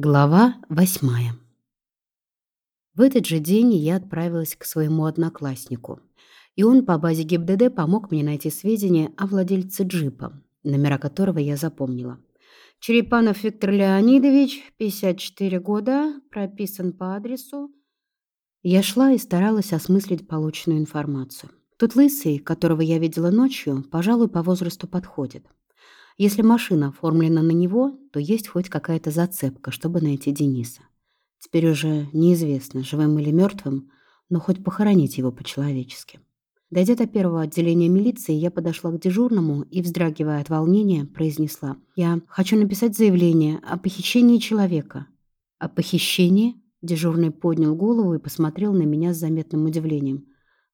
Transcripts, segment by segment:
Глава восьмая. В этот же день я отправилась к своему однокласснику, и он по базе ГИБДД помог мне найти сведения о владельце джипа, номера которого я запомнила. Черепанов Виктор Леонидович, 54 года, прописан по адресу. Я шла и старалась осмыслить полученную информацию. Тот лысый, которого я видела ночью, пожалуй, по возрасту подходит. Если машина оформлена на него, то есть хоть какая-то зацепка, чтобы найти Дениса. Теперь уже неизвестно, живым или мертвым, но хоть похоронить его по-человечески. Дойдя до первого отделения милиции, я подошла к дежурному и, вздрагивая от волнения, произнесла. «Я хочу написать заявление о похищении человека». «О похищении?» Дежурный поднял голову и посмотрел на меня с заметным удивлением.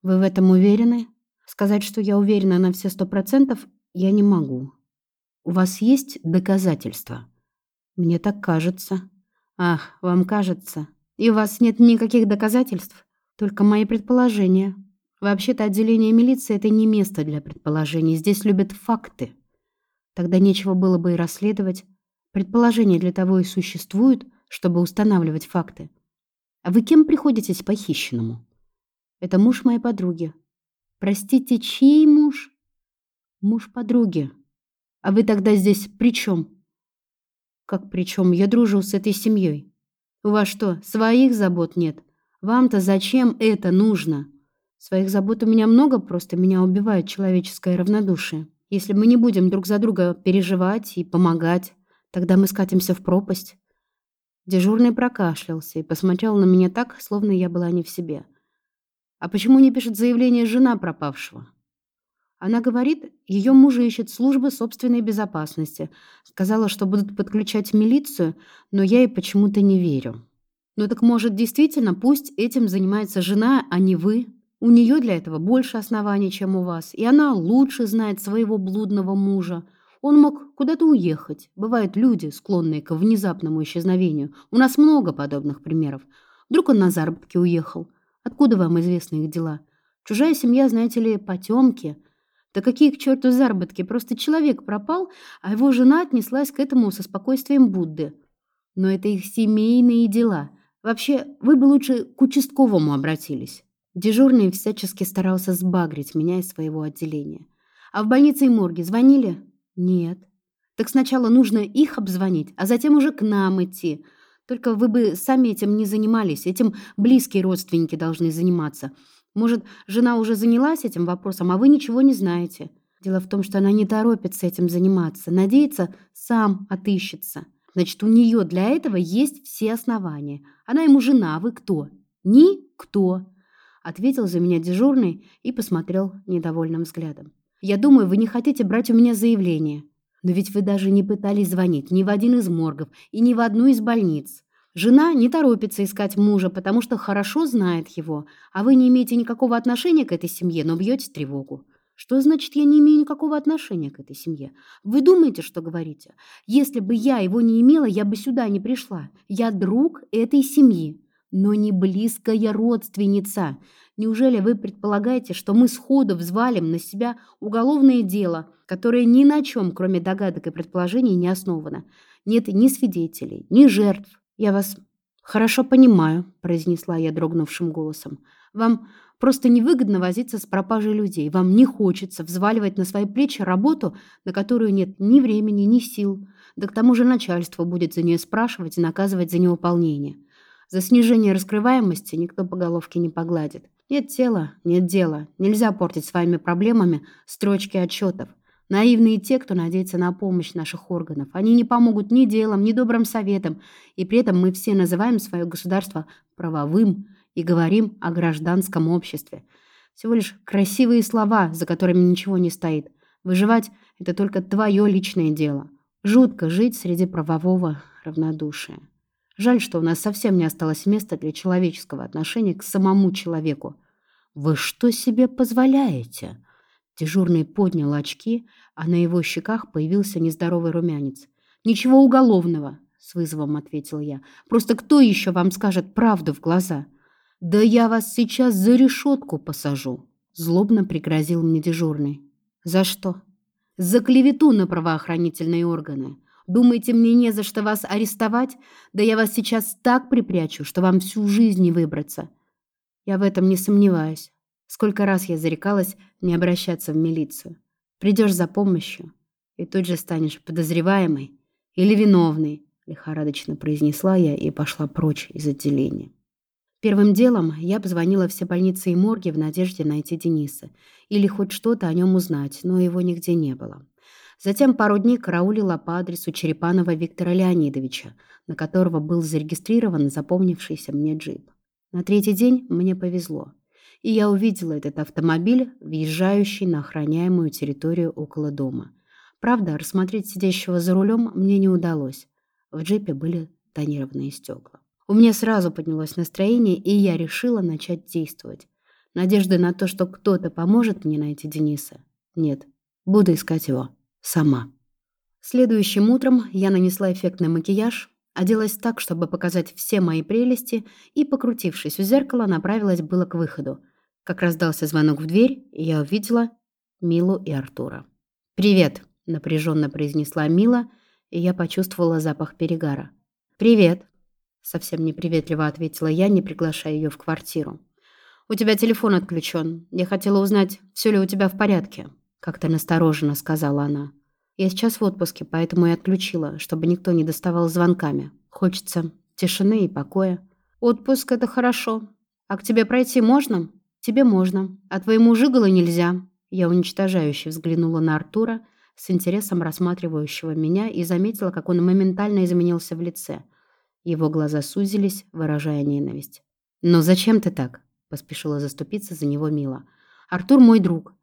«Вы в этом уверены?» «Сказать, что я уверена на все сто процентов, я не могу. У вас есть доказательства? Мне так кажется. Ах, вам кажется. И у вас нет никаких доказательств? Только мои предположения. Вообще-то отделение милиции — это не место для предположений. Здесь любят факты. Тогда нечего было бы и расследовать. Предположения для того и существуют, чтобы устанавливать факты. А вы кем приходитесь похищенному? Это муж моей подруги. Простите, чей муж? Муж подруги. А вы тогда здесь при чем? Как при чем? Я дружу с этой семьей. У вас что, своих забот нет? Вам-то зачем это нужно? Своих забот у меня много, просто меня убивает человеческое равнодушие. Если мы не будем друг за друга переживать и помогать, тогда мы скатимся в пропасть. Дежурный прокашлялся и посмотрел на меня так, словно я была не в себе. А почему не пишет заявление жена пропавшего? Она говорит, ее мужа ищет служба собственной безопасности. Сказала, что будут подключать милицию, но я ей почему-то не верю. Ну так может, действительно, пусть этим занимается жена, а не вы? У нее для этого больше оснований, чем у вас, и она лучше знает своего блудного мужа. Он мог куда-то уехать. Бывают люди, склонные к внезапному исчезновению. У нас много подобных примеров. Вдруг он на заработки уехал. Откуда вам известны их дела? Чужая семья, знаете ли, потемки – да какие к черту заработки? Просто человек пропал, а его жена отнеслась к этому со спокойствием Будды. Но это их семейные дела. Вообще, вы бы лучше к участковому обратились. Дежурный всячески старался сбагрить меня из своего отделения. А в больнице и морге звонили? Нет. Так сначала нужно их обзвонить, а затем уже к нам идти. Только вы бы сами этим не занимались, этим близкие родственники должны заниматься. Может, жена уже занялась этим вопросом, а вы ничего не знаете. Дело в том, что она не торопится этим заниматься. Надеется, сам отыщется. Значит, у нее для этого есть все основания. Она ему жена, а вы кто? Никто. Ответил за меня дежурный и посмотрел недовольным взглядом. Я думаю, вы не хотите брать у меня заявление. Но ведь вы даже не пытались звонить ни в один из моргов и ни в одну из больниц. Жена не торопится искать мужа, потому что хорошо знает его, а вы не имеете никакого отношения к этой семье, но бьете тревогу. Что значит, я не имею никакого отношения к этой семье? Вы думаете, что говорите? Если бы я его не имела, я бы сюда не пришла. Я друг этой семьи, но не близкая родственница. Неужели вы предполагаете, что мы сходу взвалим на себя уголовное дело, которое ни на чем, кроме догадок и предположений, не основано? Нет ни свидетелей, ни жертв, «Я вас хорошо понимаю», — произнесла я дрогнувшим голосом. «Вам просто невыгодно возиться с пропажей людей. Вам не хочется взваливать на свои плечи работу, на которую нет ни времени, ни сил. Да к тому же начальство будет за нее спрашивать и наказывать за невыполнение. За снижение раскрываемости никто по головке не погладит. Нет тела, нет дела. Нельзя портить своими проблемами строчки отчетов. Наивные те, кто надеется на помощь наших органов. Они не помогут ни делом, ни добрым советом, и при этом мы все называем свое государство правовым и говорим о гражданском обществе. Всего лишь красивые слова, за которыми ничего не стоит. Выживать – это только твое личное дело. Жутко жить среди правового равнодушия. Жаль, что у нас совсем не осталось места для человеческого отношения к самому человеку. «Вы что себе позволяете?» Дежурный поднял очки, а на его щеках появился нездоровый румянец. «Ничего уголовного», — с вызовом ответил я. «Просто кто еще вам скажет правду в глаза?» «Да я вас сейчас за решетку посажу», — злобно пригрозил мне дежурный. «За что?» «За клевету на правоохранительные органы. Думаете, мне не за что вас арестовать? Да я вас сейчас так припрячу, что вам всю жизнь не выбраться. Я в этом не сомневаюсь. Сколько раз я зарекалась не обращаться в милицию. Придешь за помощью, и тут же станешь подозреваемой или виновной, лихорадочно произнесла я и пошла прочь из отделения. Первым делом я позвонила все больницы и морги в надежде найти Дениса или хоть что-то о нем узнать, но его нигде не было. Затем пару дней караулила по адресу Черепанова Виктора Леонидовича, на которого был зарегистрирован запомнившийся мне джип. На третий день мне повезло, и я увидела этот автомобиль, въезжающий на охраняемую территорию около дома. Правда, рассмотреть сидящего за рулем мне не удалось. В джипе были тонированные стекла. У меня сразу поднялось настроение, и я решила начать действовать. Надежды на то, что кто-то поможет мне найти Дениса, нет. Буду искать его сама. Следующим утром я нанесла эффектный макияж, оделась так, чтобы показать все мои прелести, и, покрутившись у зеркала, направилась было к выходу. Как раздался звонок в дверь, я увидела Милу и Артура. «Привет», — напряженно произнесла Мила, и я почувствовала запах перегара. «Привет», Совсем неприветливо ответила я, не приглашая ее в квартиру. «У тебя телефон отключен. Я хотела узнать, все ли у тебя в порядке», — как-то настороженно сказала она. «Я сейчас в отпуске, поэтому и отключила, чтобы никто не доставал звонками. Хочется тишины и покоя». «Отпуск — это хорошо. А к тебе пройти можно?» «Тебе можно. А твоему жиголу нельзя». Я уничтожающе взглянула на Артура, с интересом рассматривающего меня, и заметила, как он моментально изменился в лице — его глаза сузились, выражая ненависть. «Но зачем ты так?» — поспешила заступиться за него Мила. «Артур мой друг.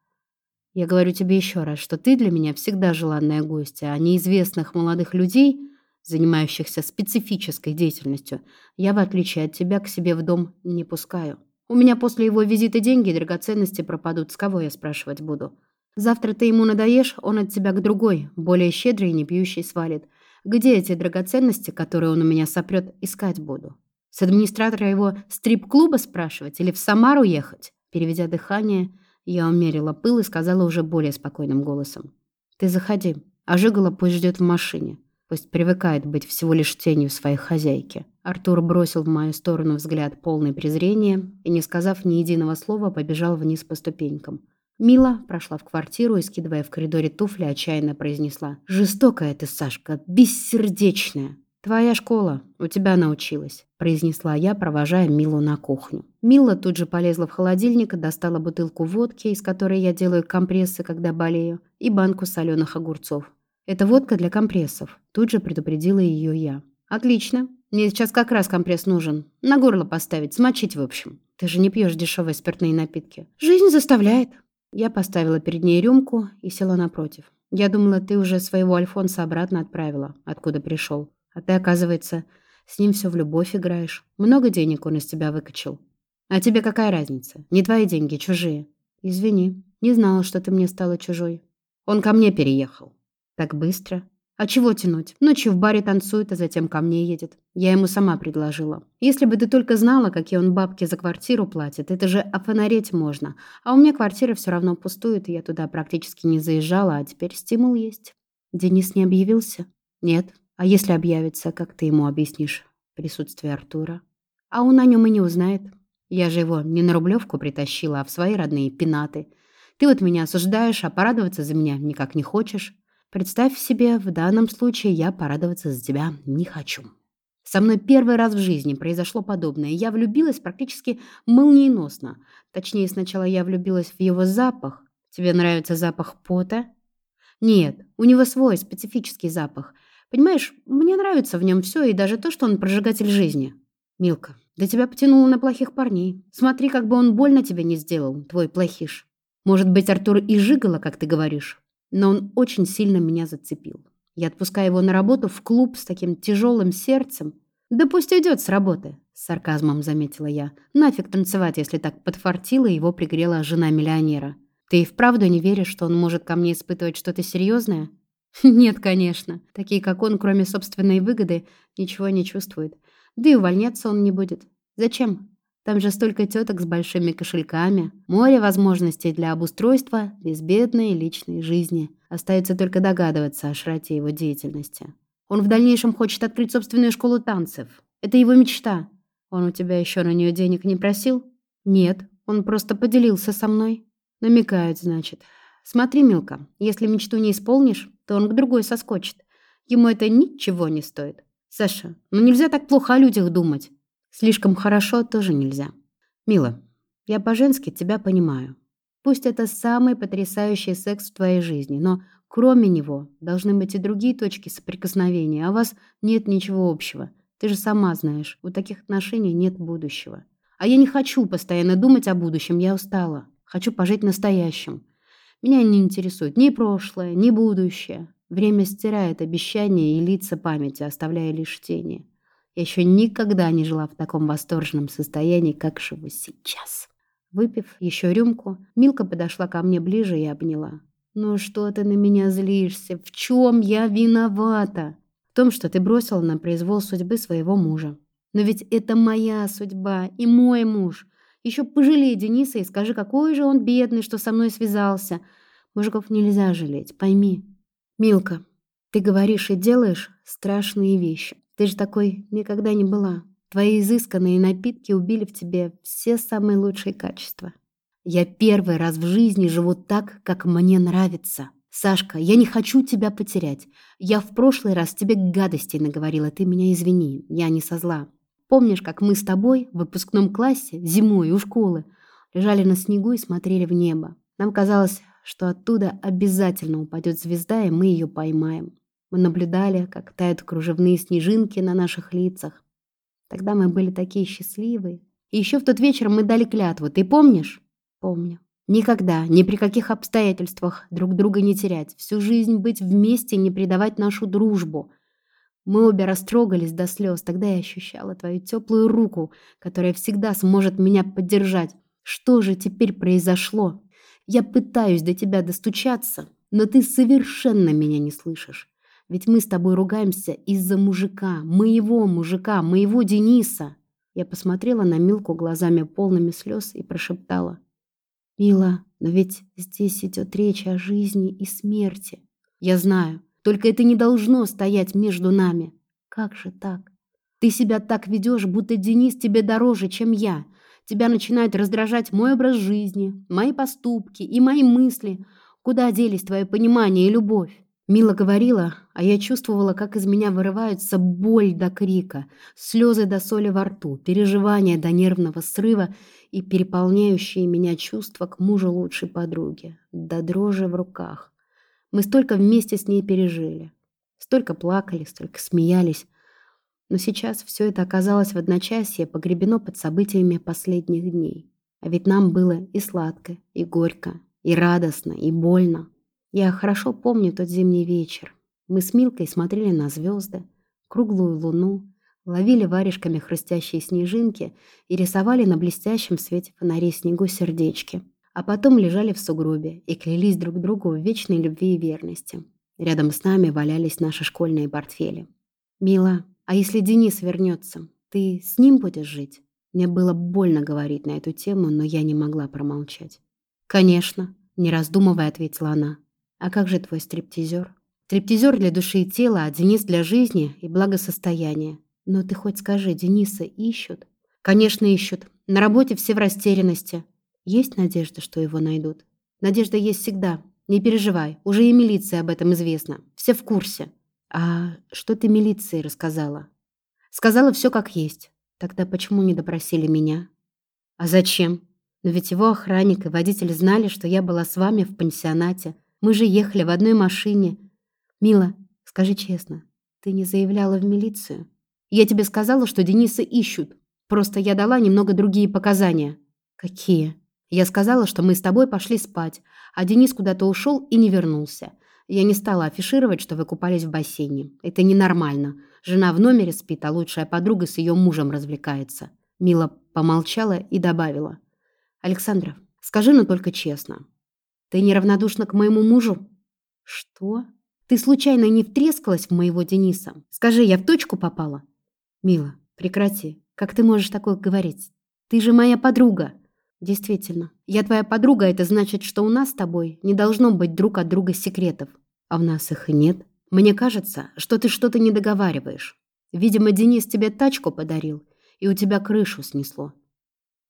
Я говорю тебе еще раз, что ты для меня всегда желанная гостья, а неизвестных молодых людей, занимающихся специфической деятельностью, я, в отличие от тебя, к себе в дом не пускаю. У меня после его визита деньги и драгоценности пропадут. С кого я спрашивать буду? Завтра ты ему надоешь, он от тебя к другой, более щедрый и не пьющий свалит. Где эти драгоценности, которые он у меня сопрет, искать буду? С администратора его стрип-клуба спрашивать или в Самару ехать? Переведя дыхание, я умерила пыл и сказала уже более спокойным голосом. «Ты заходи, а Жигала пусть ждет в машине. Пусть привыкает быть всего лишь тенью своей хозяйки». Артур бросил в мою сторону взгляд полный презрения и, не сказав ни единого слова, побежал вниз по ступенькам. Мила прошла в квартиру и, скидывая в коридоре туфли, отчаянно произнесла. «Жестокая ты, Сашка, бессердечная!» «Твоя школа, у тебя научилась», – произнесла я, провожая Милу на кухню. Мила тут же полезла в холодильник, достала бутылку водки, из которой я делаю компрессы, когда болею, и банку соленых огурцов. «Это водка для компрессов», – тут же предупредила ее я. «Отлично. Мне сейчас как раз компресс нужен. На горло поставить, смочить в общем. Ты же не пьешь дешевые спиртные напитки. Жизнь заставляет». Я поставила перед ней рюмку и села напротив. Я думала, ты уже своего Альфонса обратно отправила, откуда пришел. А ты, оказывается, с ним все в любовь играешь. Много денег он из тебя выкачал. А тебе какая разница? Не твои деньги, чужие. Извини, не знала, что ты мне стала чужой. Он ко мне переехал. Так быстро? А чего тянуть? Ночью в баре танцует, а затем ко мне едет. Я ему сама предложила. Если бы ты только знала, какие он бабки за квартиру платит, это же офонареть можно. А у меня квартира все равно пустует, и я туда практически не заезжала, а теперь стимул есть. Денис не объявился? Нет. А если объявится, как ты ему объяснишь присутствие Артура? А он о нем и не узнает. Я же его не на Рублевку притащила, а в свои родные пенаты. Ты вот меня осуждаешь, а порадоваться за меня никак не хочешь. Представь себе, в данном случае я порадоваться за тебя не хочу. Со мной первый раз в жизни произошло подобное. Я влюбилась практически молниеносно. Точнее, сначала я влюбилась в его запах. Тебе нравится запах пота? Нет, у него свой специфический запах. Понимаешь, мне нравится в нем все, и даже то, что он прожигатель жизни. Милка, да тебя потянуло на плохих парней. Смотри, как бы он больно тебе не сделал, твой плохиш. Может быть, Артур и жигало, как ты говоришь но он очень сильно меня зацепил. Я отпускаю его на работу в клуб с таким тяжелым сердцем. «Да пусть уйдет с работы», — с сарказмом заметила я. «Нафиг танцевать, если так подфартило и его пригрела жена миллионера. Ты и вправду не веришь, что он может ко мне испытывать что-то серьезное?» «Нет, конечно. Такие, как он, кроме собственной выгоды, ничего не чувствуют. Да и увольняться он не будет. Зачем? Там же столько теток с большими кошельками, море возможностей для обустройства безбедной личной жизни. Остается только догадываться о шрате его деятельности. Он в дальнейшем хочет открыть собственную школу танцев. Это его мечта. Он у тебя еще на нее денег не просил? Нет, он просто поделился со мной. Намекает, значит. Смотри, Милка, если мечту не исполнишь, то он к другой соскочит. Ему это ничего не стоит. Саша, ну нельзя так плохо о людях думать. Слишком хорошо тоже нельзя. Мила, я по-женски тебя понимаю. Пусть это самый потрясающий секс в твоей жизни, но кроме него должны быть и другие точки соприкосновения, а у вас нет ничего общего. Ты же сама знаешь, у таких отношений нет будущего. А я не хочу постоянно думать о будущем, я устала. Хочу пожить настоящим. Меня не интересует ни прошлое, ни будущее. Время стирает обещания и лица памяти, оставляя лишь тени. Я еще никогда не жила в таком восторженном состоянии, как живу сейчас. Выпив еще рюмку, Милка подошла ко мне ближе и обняла. «Ну что ты на меня злишься? В чем я виновата?» «В том, что ты бросила на произвол судьбы своего мужа. Но ведь это моя судьба и мой муж. Еще пожалей Дениса и скажи, какой же он бедный, что со мной связался. Мужиков нельзя жалеть, пойми. Милка, ты говоришь и делаешь страшные вещи. Ты же такой никогда не была. Твои изысканные напитки убили в тебе все самые лучшие качества. Я первый раз в жизни живу так, как мне нравится. Сашка, я не хочу тебя потерять. Я в прошлый раз тебе гадостей наговорила, ты меня извини, я не со зла. Помнишь, как мы с тобой в выпускном классе зимой у школы лежали на снегу и смотрели в небо? Нам казалось, что оттуда обязательно упадет звезда, и мы ее поймаем. Мы наблюдали, как тают кружевные снежинки на наших лицах, Тогда мы были такие счастливые. И еще в тот вечер мы дали клятву. Ты помнишь? Помню. Никогда, ни при каких обстоятельствах друг друга не терять. Всю жизнь быть вместе, не предавать нашу дружбу. Мы обе растрогались до слез. Тогда я ощущала твою теплую руку, которая всегда сможет меня поддержать. Что же теперь произошло? Я пытаюсь до тебя достучаться, но ты совершенно меня не слышишь. Ведь мы с тобой ругаемся из-за мужика, моего мужика, моего Дениса. Я посмотрела на Милку глазами полными слез и прошептала. «Мила, но ведь здесь идет речь о жизни и смерти. Я знаю, только это не должно стоять между нами. Как же так? Ты себя так ведешь, будто Денис тебе дороже, чем я. Тебя начинает раздражать мой образ жизни, мои поступки и мои мысли. Куда делись твое понимание и любовь? Мила говорила, а я чувствовала, как из меня вырываются боль до крика, слезы до соли во рту, переживания до нервного срыва и переполняющие меня чувства к мужу лучшей подруги, до дрожи в руках. Мы столько вместе с ней пережили. Столько плакали, столько смеялись. Но сейчас все это оказалось в одночасье погребено под событиями последних дней. А ведь нам было и сладко, и горько, и радостно, и больно. Я хорошо помню тот зимний вечер. Мы с Милкой смотрели на звезды, круглую луну, ловили варежками хрустящие снежинки и рисовали на блестящем свете фонарей снегу сердечки. А потом лежали в сугробе и клялись друг другу в вечной любви и верности. Рядом с нами валялись наши школьные портфели. «Мила, а если Денис вернется, ты с ним будешь жить?» Мне было больно говорить на эту тему, но я не могла промолчать. «Конечно», — не раздумывая ответила она. А как же твой стриптизер? Стриптизер для души и тела, а Денис для жизни и благосостояния. Но ты хоть скажи, Дениса ищут? Конечно, ищут. На работе все в растерянности. Есть надежда, что его найдут? Надежда есть всегда. Не переживай, уже и милиции об этом известно. Все в курсе. А что ты милиции рассказала? Сказала все как есть. Тогда почему не допросили меня? А зачем? Но ведь его охранник и водитель знали, что я была с вами в пансионате. Мы же ехали в одной машине. Мила, скажи честно, ты не заявляла в милицию? Я тебе сказала, что Дениса ищут. Просто я дала немного другие показания. Какие? Я сказала, что мы с тобой пошли спать, а Денис куда-то ушел и не вернулся. Я не стала афишировать, что вы купались в бассейне. Это ненормально. Жена в номере спит, а лучшая подруга с ее мужем развлекается. Мила помолчала и добавила. «Александров, скажи, но только честно. Ты неравнодушна к моему мужу? Что? Ты случайно не втрескалась в моего Дениса? Скажи, я в точку попала? Мила, прекрати. Как ты можешь такое говорить? Ты же моя подруга. Действительно, я твоя подруга, это значит, что у нас с тобой не должно быть друг от друга секретов. А у нас их и нет. Мне кажется, что ты что-то не договариваешь. Видимо, Денис тебе тачку подарил, и у тебя крышу снесло.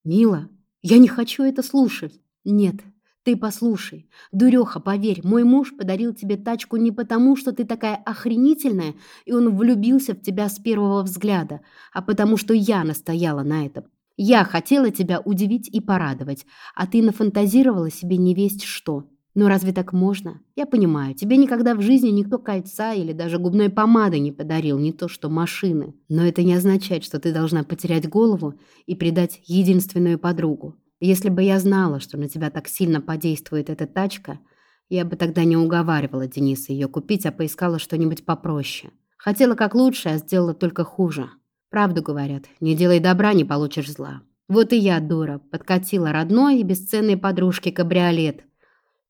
Мила, я не хочу это слушать. Нет, ты послушай. Дуреха, поверь, мой муж подарил тебе тачку не потому, что ты такая охренительная, и он влюбился в тебя с первого взгляда, а потому что я настояла на этом. Я хотела тебя удивить и порадовать, а ты нафантазировала себе не весть что. Но разве так можно? Я понимаю, тебе никогда в жизни никто кольца или даже губной помады не подарил, не то что машины. Но это не означает, что ты должна потерять голову и предать единственную подругу. Если бы я знала, что на тебя так сильно подействует эта тачка, я бы тогда не уговаривала Дениса ее купить, а поискала что-нибудь попроще. Хотела как лучше, а сделала только хуже. Правду говорят, не делай добра, не получишь зла. Вот и я, дура, подкатила родной и бесценной подружке кабриолет –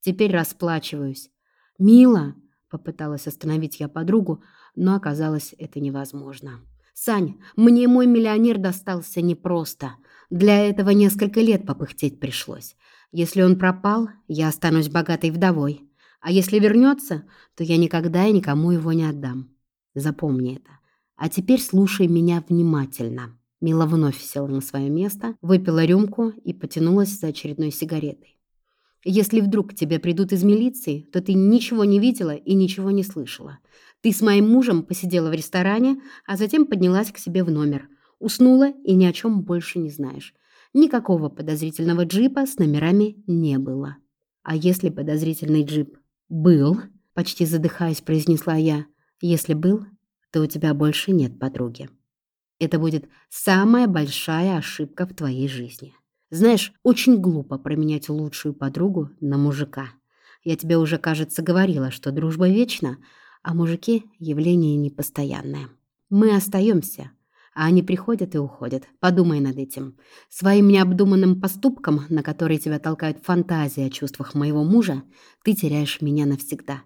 Теперь расплачиваюсь. «Мила!» — попыталась остановить я подругу, но оказалось это невозможно. «Сань, мне мой миллионер достался непросто. Для этого несколько лет попыхтеть пришлось. Если он пропал, я останусь богатой вдовой. А если вернется, то я никогда и никому его не отдам. Запомни это. А теперь слушай меня внимательно». Мила вновь села на свое место, выпила рюмку и потянулась за очередной сигаретой. Если вдруг к тебе придут из милиции, то ты ничего не видела и ничего не слышала. Ты с моим мужем посидела в ресторане, а затем поднялась к себе в номер. Уснула и ни о чем больше не знаешь. Никакого подозрительного джипа с номерами не было. А если подозрительный джип был, почти задыхаясь, произнесла я, если был, то у тебя больше нет подруги. Это будет самая большая ошибка в твоей жизни. Знаешь, очень глупо променять лучшую подругу на мужика. Я тебе уже, кажется, говорила, что дружба вечна, а мужики — явление непостоянное. Мы остаемся, а они приходят и уходят. Подумай над этим. Своим необдуманным поступком, на который тебя толкает фантазия о чувствах моего мужа, ты теряешь меня навсегда.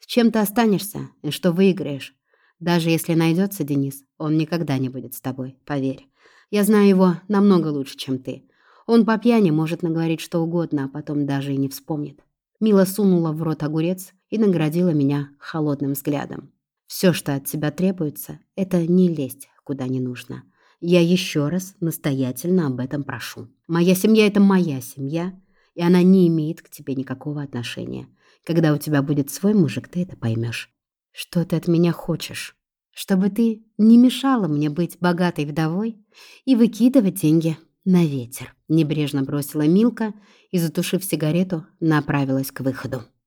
С чем ты останешься и что выиграешь? Даже если найдется Денис, он никогда не будет с тобой, поверь. Я знаю его намного лучше, чем ты. Он по пьяни может наговорить что угодно, а потом даже и не вспомнит. Мила сунула в рот огурец и наградила меня холодным взглядом. Все, что от тебя требуется, это не лезть куда не нужно. Я еще раз настоятельно об этом прошу. Моя семья — это моя семья, и она не имеет к тебе никакого отношения. Когда у тебя будет свой мужик, ты это поймешь. Что ты от меня хочешь? Чтобы ты не мешала мне быть богатой вдовой и выкидывать деньги на ветер. Небрежно бросила Милка и, затушив сигарету, направилась к выходу.